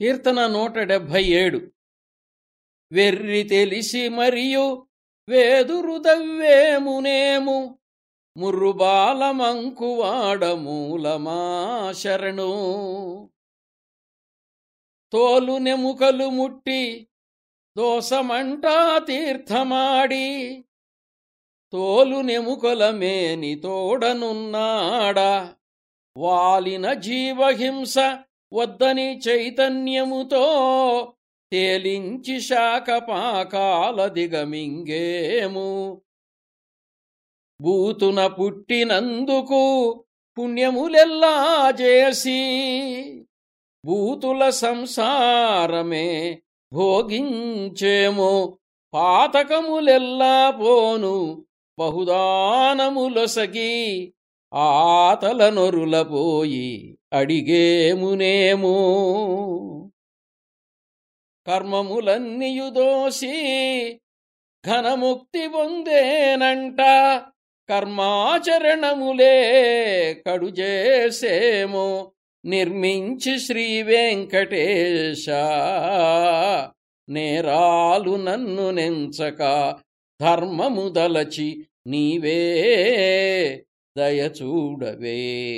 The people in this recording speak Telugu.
కీర్తన నూట డెబ్భై ఏడు. వెర్రి తెలిసి మరియు వేదురుదవ్వేమునేము ముర్రుబాలమంకువాడ మూలమా శరణు. తోలు నెముకలు ముట్టి దోసమంటా తీర్థమాడి తోలు నెముకల మేని తోడనున్నాడా. వాలిన జీవహింస వద్దని చైతన్యముతో తేలించి శాఖపాకాల దిగమింగేము. బూతున పుట్టినందుకు పుణ్యములెల్లా చేసి భూతుల సంసారమే భోగించేము. పాతకములెల్లా పోను బహుదానములొసగి ఆతల నొరుల పోయి అడిగేమునేమో? కర్మములన్నీయుదోసి ఘనముక్తి పొందేనంట కర్మాచరణములే కడు చేసేమో నిర్మించి శ్రీ వెంకటేశ. నేరాలు నన్ను నెంచక ధర్మము దలచి నీవే దయచూడవే.